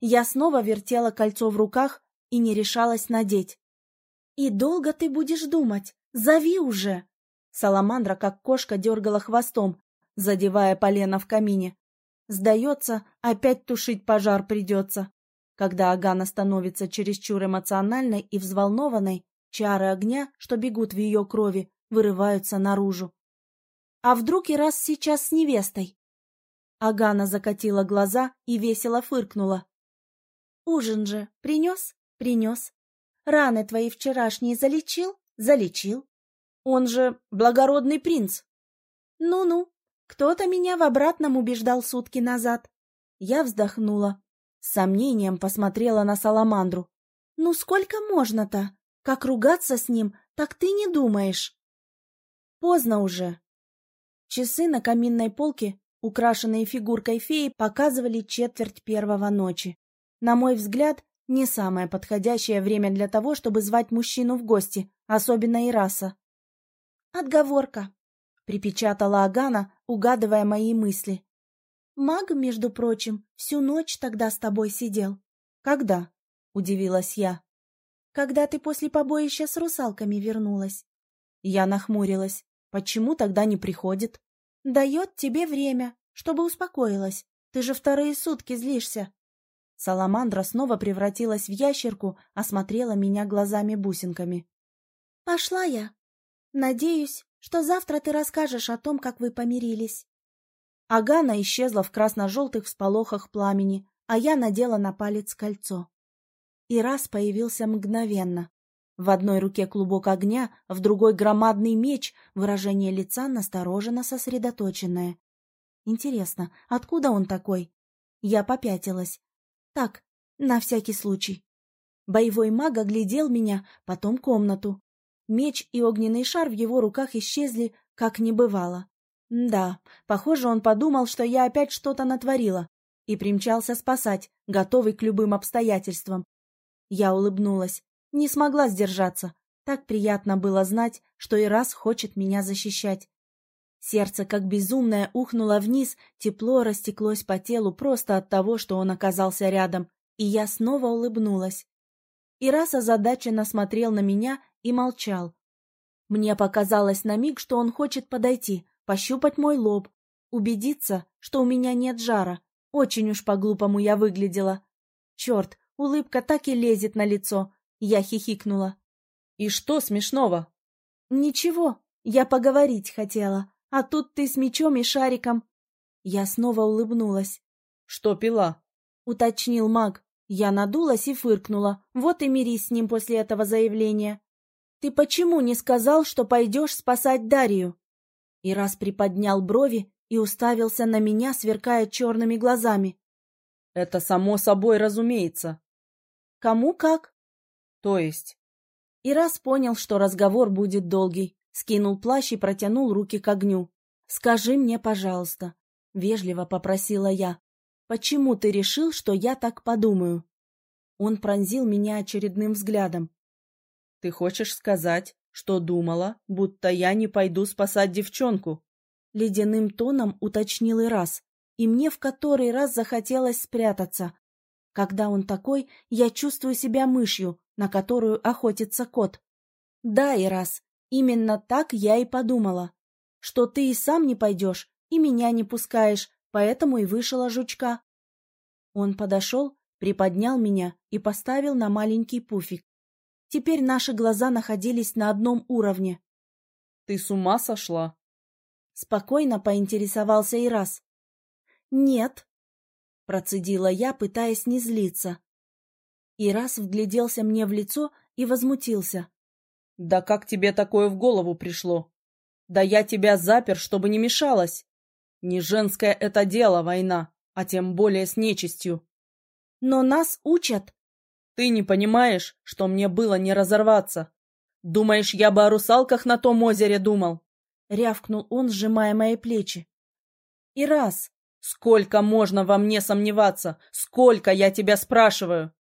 Я снова вертела кольцо в руках и не решалась надеть. «И долго ты будешь думать? Зови уже!» Саламандра, как кошка, дергала хвостом, задевая полено в камине. Сдается, опять тушить пожар придется. Когда Агана становится чересчур эмоциональной и взволнованной, чары огня, что бегут в ее крови, вырываются наружу. А вдруг и раз сейчас с невестой? Агана закатила глаза и весело фыркнула. Ужин же принес? Принес. Раны твои вчерашние залечил? Залечил. Он же благородный принц. Ну-ну, кто-то меня в обратном убеждал сутки назад. Я вздохнула. С сомнением посмотрела на Саламандру. Ну сколько можно-то? Как ругаться с ним, так ты не думаешь. Поздно уже. Часы на каминной полке, украшенные фигуркой феи, показывали четверть первого ночи. На мой взгляд, не самое подходящее время для того, чтобы звать мужчину в гости, особенно Ираса. «Отговорка», — припечатала Агана, угадывая мои мысли. «Маг, между прочим, всю ночь тогда с тобой сидел». «Когда?» — удивилась я. «Когда ты после побоища с русалками вернулась». Я нахмурилась. «Почему тогда не приходит?» «Дает тебе время, чтобы успокоилась. Ты же вторые сутки злишься». Саламандра снова превратилась в ящерку, осмотрела меня глазами-бусинками. «Пошла я. Надеюсь, что завтра ты расскажешь о том, как вы помирились». Агана исчезла в красно-желтых всполохах пламени, а я надела на палец кольцо. И раз появился мгновенно. В одной руке клубок огня, в другой громадный меч, выражение лица настороженно сосредоточенное. Интересно, откуда он такой? Я попятилась. Так, на всякий случай. Боевой маг оглядел меня, потом комнату. Меч и огненный шар в его руках исчезли, как не бывало. Да, похоже, он подумал, что я опять что-то натворила, и примчался спасать, готовый к любым обстоятельствам. Я улыбнулась, не смогла сдержаться. Так приятно было знать, что и раз хочет меня защищать. Сердце, как безумное, ухнуло вниз, тепло растеклось по телу просто от того, что он оказался рядом, и я снова улыбнулась. И раз озадаченно смотрел на меня и молчал. Мне показалось на миг, что он хочет подойти, пощупать мой лоб, убедиться, что у меня нет жара. Очень уж по-глупому я выглядела. Черт, улыбка так и лезет на лицо. Я хихикнула. «И что смешного?» «Ничего, я поговорить хотела, а тут ты с мечом и шариком». Я снова улыбнулась. «Что пила?» — уточнил маг. Я надулась и фыркнула. Вот и мирись с ним после этого заявления. «Ты почему не сказал, что пойдешь спасать Дарью?» И раз приподнял брови и уставился на меня, сверкая черными глазами. «Это само собой разумеется». «Кому как?» «То есть?» И раз понял, что разговор будет долгий, скинул плащ и протянул руки к огню. «Скажи мне, пожалуйста», — вежливо попросила я, — «почему ты решил, что я так подумаю?» Он пронзил меня очередным взглядом. Ты хочешь сказать, что думала, будто я не пойду спасать девчонку? Ледяным тоном уточнил и раз, и мне в который раз захотелось спрятаться. Когда он такой, я чувствую себя мышью, на которую охотится кот. Да, и раз, именно так я и подумала, что ты и сам не пойдешь, и меня не пускаешь, поэтому и вышла жучка. Он подошел, приподнял меня и поставил на маленький пуфик. Теперь наши глаза находились на одном уровне. — Ты с ума сошла? Спокойно поинтересовался и раз. — Нет, — процедила я, пытаясь не злиться. И раз вгляделся мне в лицо и возмутился. — Да как тебе такое в голову пришло? Да я тебя запер, чтобы не мешалась. Не женское это дело, война, а тем более с нечистью. — Но нас учат, ты не понимаешь, что мне было не разорваться? Думаешь, я бы о русалках на том озере думал? Рявкнул он, сжимая мои плечи. И раз. Сколько можно во мне сомневаться? Сколько, я тебя спрашиваю?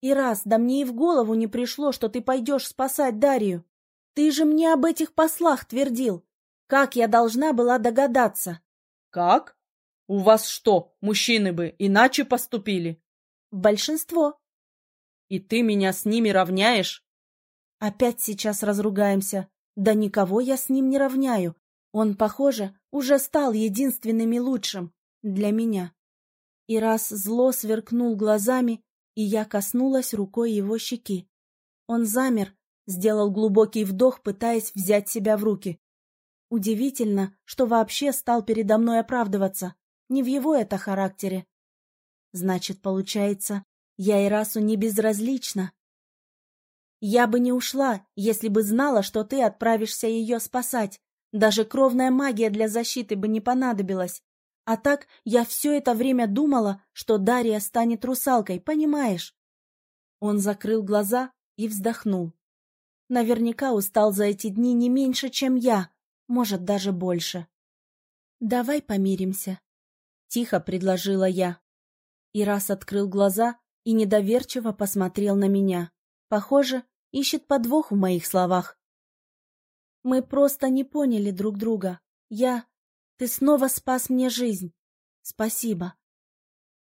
И раз, да мне и в голову не пришло, что ты пойдешь спасать Дарью. Ты же мне об этих послах твердил. Как я должна была догадаться? Как? У вас что, мужчины бы иначе поступили? Большинство. И ты меня с ними равняешь? Опять сейчас разругаемся. Да никого я с ним не равняю. Он, похоже, уже стал единственным и лучшим для меня. И раз зло сверкнул глазами, и я коснулась рукой его щеки. Он замер, сделал глубокий вдох, пытаясь взять себя в руки. Удивительно, что вообще стал передо мной оправдываться. Не в его это характере. Значит, получается, я и расу не безразлична. Я бы не ушла, если бы знала, что ты отправишься ее спасать. Даже кровная магия для защиты бы не понадобилась. А так я все это время думала, что Дарья станет русалкой, понимаешь? Он закрыл глаза и вздохнул. Наверняка устал за эти дни не меньше, чем я, может, даже больше. «Давай помиримся», — тихо предложила я. И раз открыл глаза и недоверчиво посмотрел на меня. Похоже, ищет подвох в моих словах. Мы просто не поняли друг друга. Я... Ты снова спас мне жизнь. Спасибо.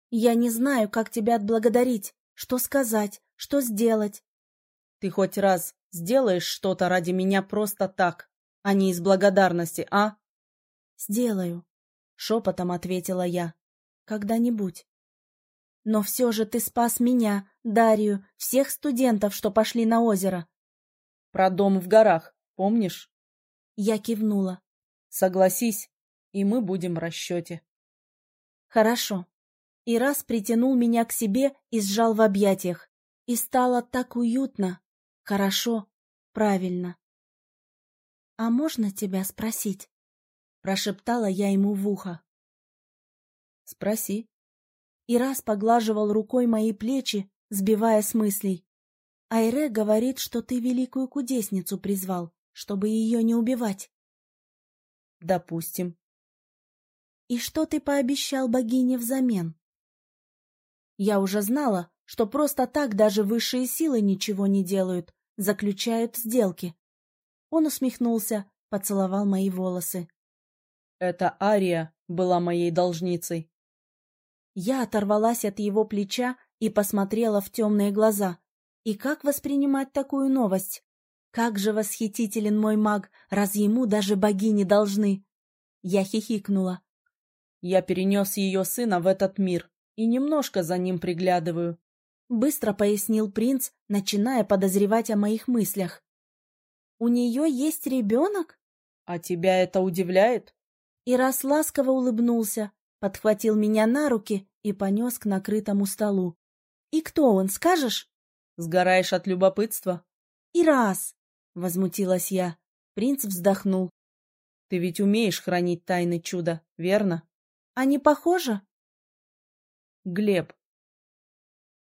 Я не знаю, как тебя отблагодарить, что сказать, что сделать. Ты хоть раз сделаешь что-то ради меня просто так, а не из благодарности, а? Сделаю, шепотом ответила я. Когда-нибудь. Но все же ты спас меня, Дарью, всех студентов, что пошли на озеро. Про дом в горах, помнишь? Я кивнула. Согласись, и мы будем в расчете. Хорошо. И раз притянул меня к себе и сжал в объятиях. И стало так уютно. Хорошо. Правильно. «А можно тебя спросить?» Прошептала я ему в ухо. «Спроси», и раз поглаживал рукой мои плечи, сбивая с мыслей. Айре говорит, что ты великую кудесницу призвал, чтобы ее не убивать. Допустим. И что ты пообещал богине взамен? Я уже знала, что просто так даже высшие силы ничего не делают, заключают сделки. Он усмехнулся, поцеловал мои волосы. Эта Ария была моей должницей. Я оторвалась от его плеча и посмотрела в темные глаза. И как воспринимать такую новость? Как же восхитителен мой маг, раз ему даже богини должны. Я хихикнула. Я перенес ее сына в этот мир и немножко за ним приглядываю. Быстро пояснил принц, начиная подозревать о моих мыслях. У нее есть ребенок? А тебя это удивляет? И раз ласково улыбнулся, подхватил меня на руки и понес к накрытому столу. «И кто он, скажешь?» «Сгораешь от любопытства?» «И раз!» — возмутилась я. Принц вздохнул. «Ты ведь умеешь хранить тайны чуда, верно?» «А не похоже?» «Глеб».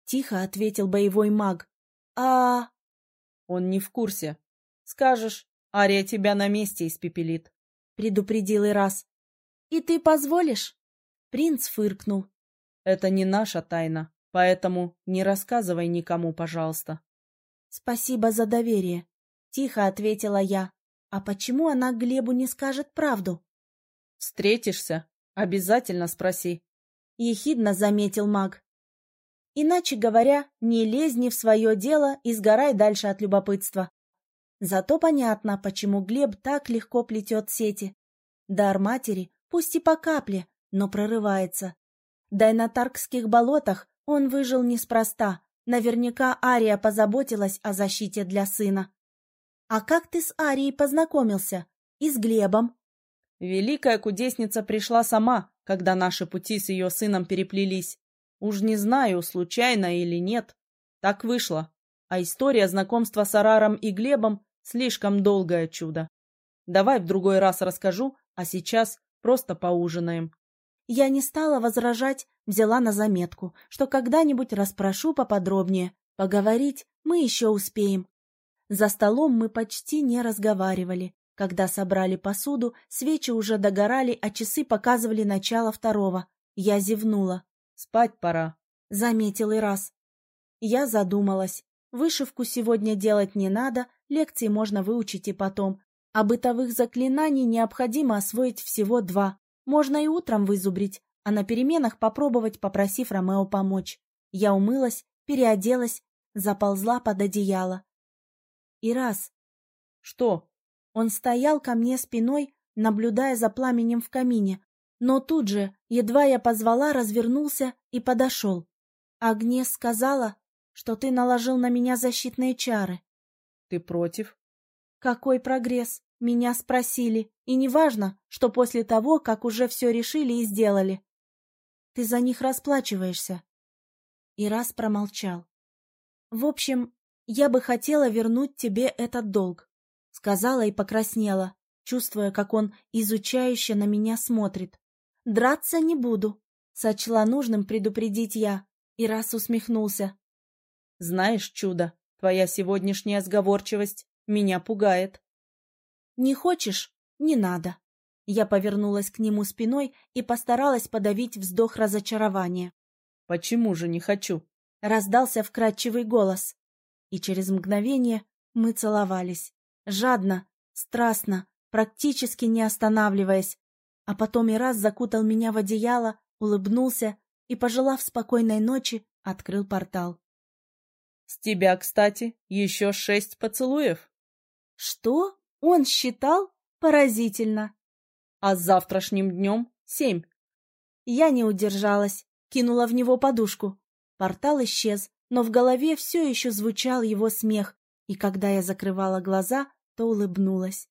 Тихо ответил боевой маг. «А...» «Он не в курсе. Скажешь, Ария тебя на месте испепелит», — предупредил и раз. «И ты позволишь?» Принц фыркнул. Это не наша тайна, поэтому не рассказывай никому, пожалуйста. Спасибо за доверие, тихо ответила я. А почему она Глебу не скажет правду? Встретишься, обязательно спроси. Ехидно заметил маг. Иначе говоря, не лезь не в свое дело и сгорай дальше от любопытства. Зато понятно, почему Глеб так легко плетет сети. Дар матери, пусть и по капле, но прорывается. Да и на Таркских болотах он выжил неспроста. Наверняка Ария позаботилась о защите для сына. «А как ты с Арией познакомился? И с Глебом?» Великая кудесница пришла сама, когда наши пути с ее сыном переплелись. Уж не знаю, случайно или нет. Так вышло. А история знакомства с Араром и Глебом — слишком долгое чудо. Давай в другой раз расскажу, а сейчас просто поужинаем. Я не стала возражать, взяла на заметку, что когда-нибудь расспрошу поподробнее. Поговорить мы еще успеем. За столом мы почти не разговаривали. Когда собрали посуду, свечи уже догорали, а часы показывали начало второго. Я зевнула. «Спать пора», — заметил и раз. Я задумалась. Вышивку сегодня делать не надо, лекции можно выучить и потом. А бытовых заклинаний необходимо освоить всего два. Можно и утром вызубрить, а на переменах попробовать, попросив Ромео помочь. Я умылась, переоделась, заползла под одеяло. И раз. Что? Он стоял ко мне спиной, наблюдая за пламенем в камине, но тут же, едва я позвала, развернулся и подошел. Агнес сказала, что ты наложил на меня защитные чары. Ты против? Какой прогресс? Меня спросили, и неважно, что после того, как уже все решили и сделали. Ты за них расплачиваешься. И раз промолчал. В общем, я бы хотела вернуть тебе этот долг, сказала и покраснела, чувствуя, как он изучающе на меня смотрит. Драться не буду, сочла нужным предупредить я, и раз усмехнулся. Знаешь, чудо, твоя сегодняшняя сговорчивость меня пугает. Не хочешь? Не надо. Я повернулась к нему спиной и постаралась подавить вздох разочарования. Почему же не хочу? Раздался вкрадчивый голос. И через мгновение мы целовались. Жадно, страстно, практически не останавливаясь, а потом и раз закутал меня в одеяло, улыбнулся и, пожелав спокойной ночи, открыл портал. — С тебя, кстати, еще шесть поцелуев. — Что? Он считал? Поразительно. — А с завтрашним днем семь. Я не удержалась, кинула в него подушку. Портал исчез, но в голове все еще звучал его смех, и когда я закрывала глаза, то улыбнулась.